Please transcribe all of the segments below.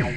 Bye.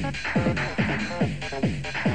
Thank you.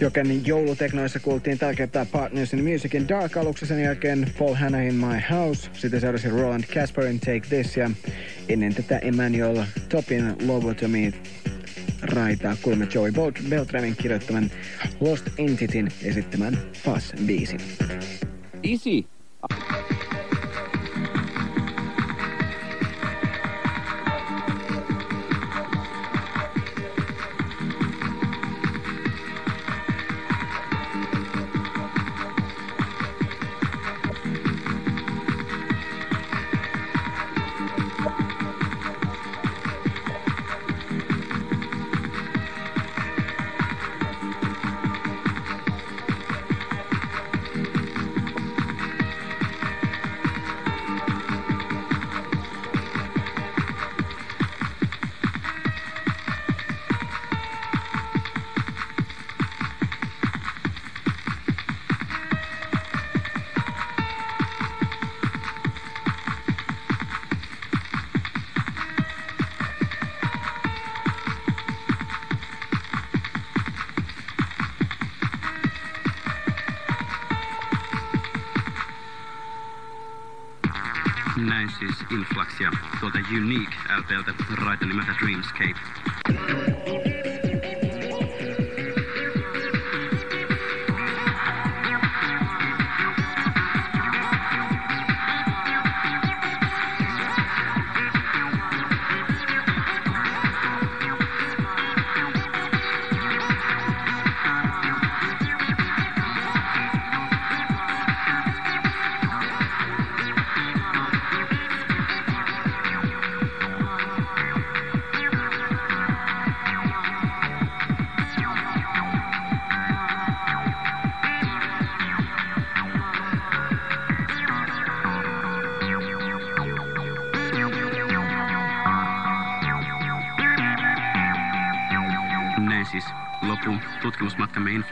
Joken jouluteknoissa kuultiin tällä kertaa Partners in Musicin Dark aluksi sen jälkeen Paul Hannah in My House. Sitten seurasi Roland Casperin Take This ja ennen tätä Emmanuel Topin Lobotomy raitaa kuulemme Joey Beltramin kirjoittaman Lost Entityn esittämän Fuzz-biisin. Easy. Ja tuolta Unique LPltä raita nimeltä Dreamscape.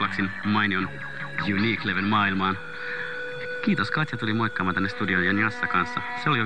Influxin mainion Unique-levyn maailmaan. Kiitos Katja tuli moikkaamaan tänne studioon Jani Jassa kanssa. Se oli jo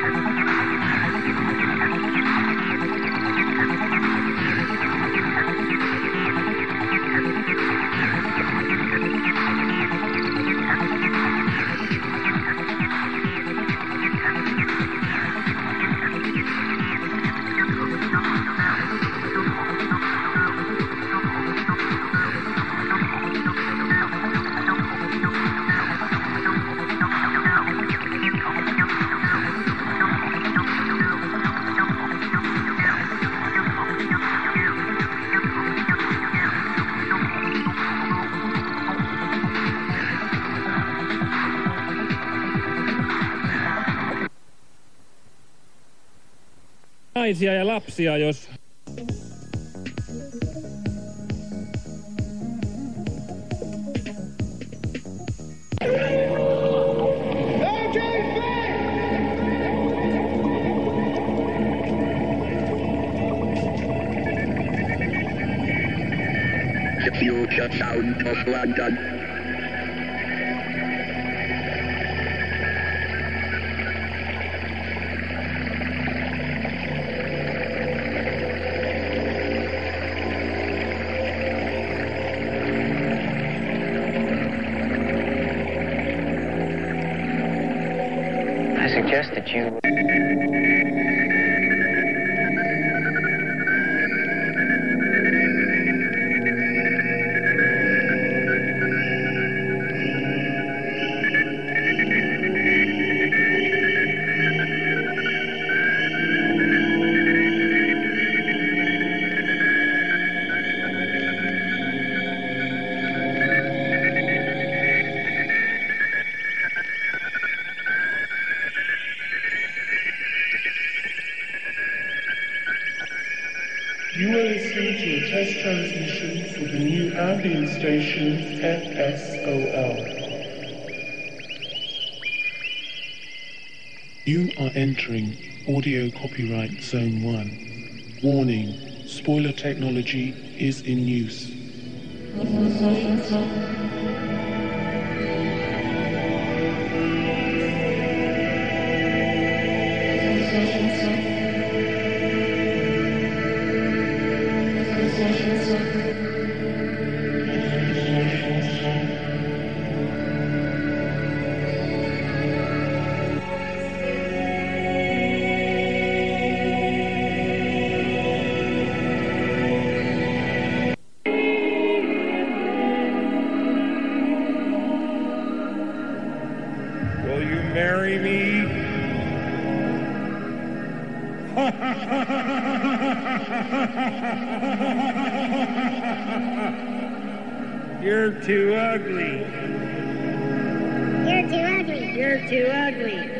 Point two. Naisia ja lapsia, jos sound of London. You are listening to a test transmission for the new ambient station FSOL. You are entering audio copyright zone 1. Warning, spoiler technology is in use. Marry me? You're too ugly. You're too ugly. You're too ugly.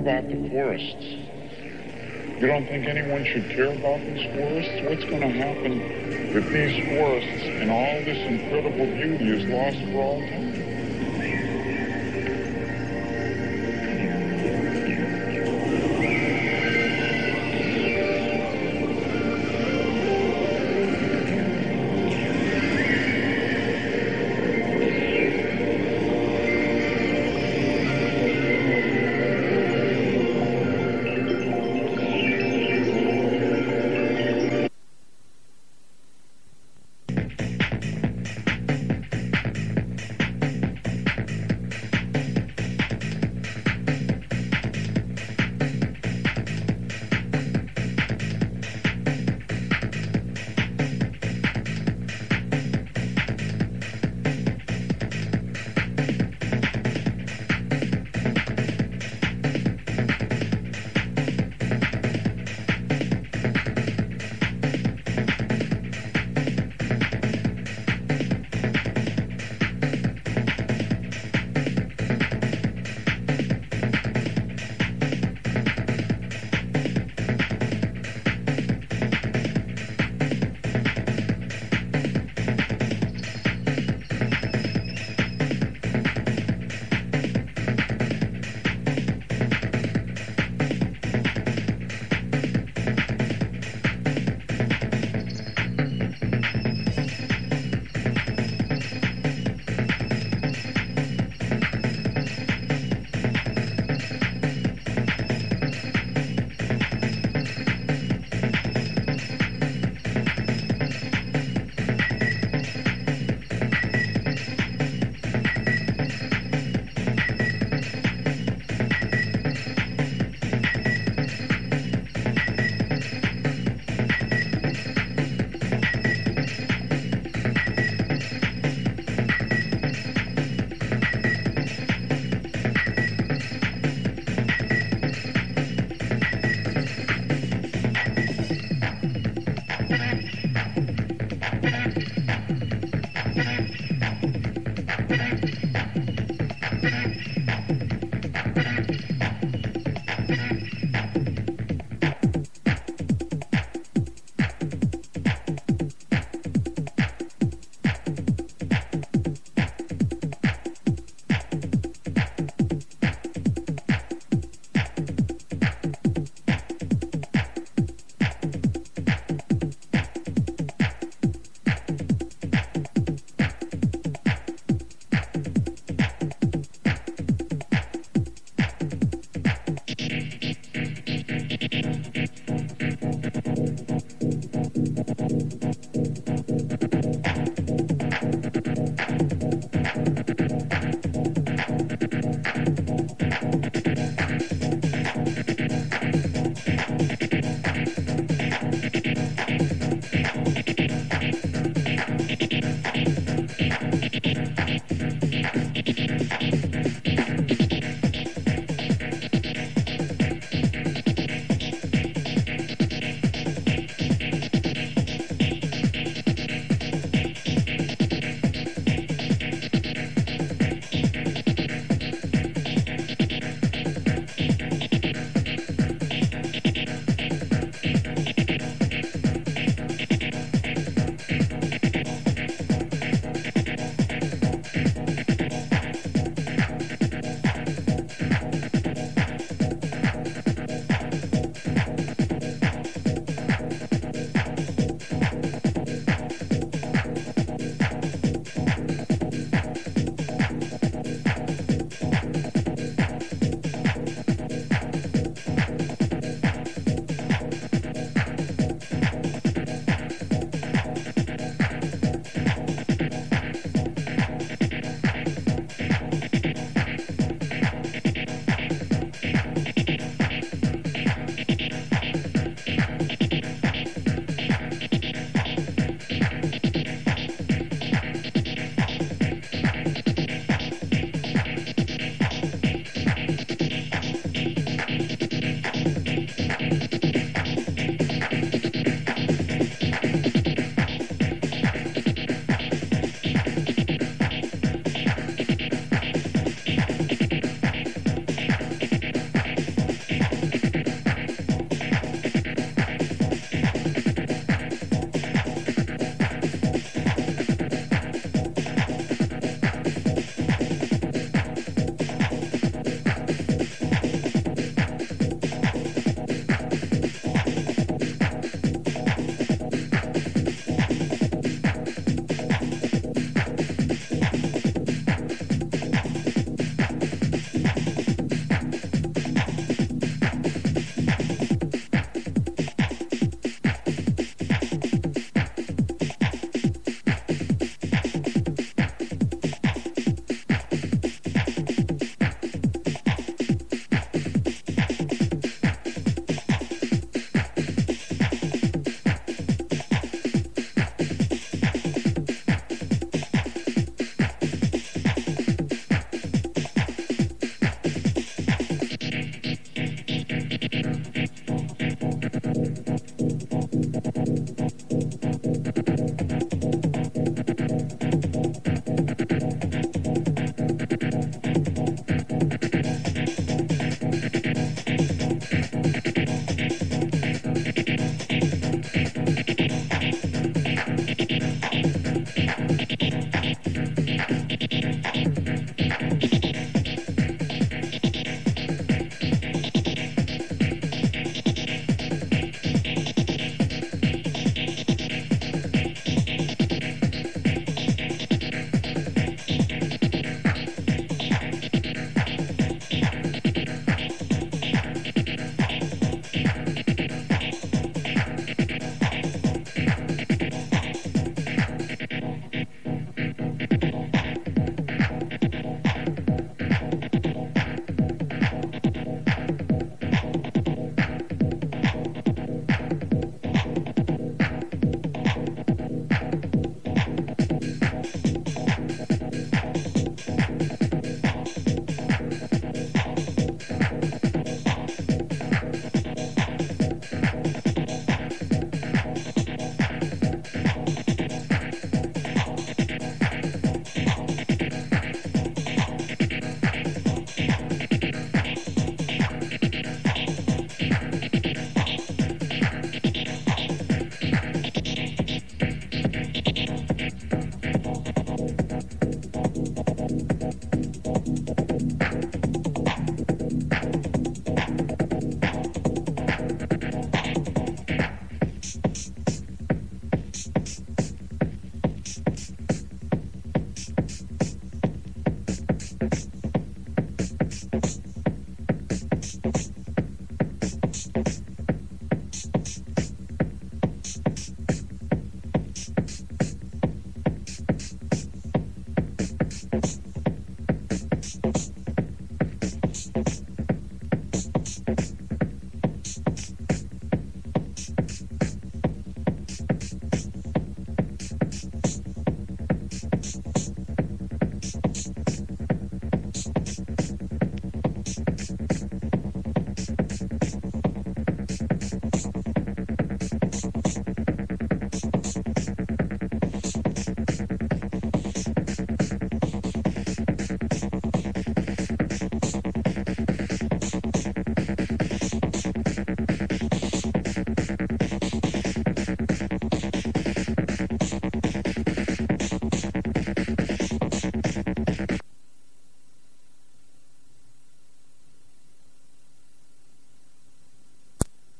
About the forests? You don't think anyone should care about these forests? What's going to happen if these forests and all this incredible beauty is lost for all time?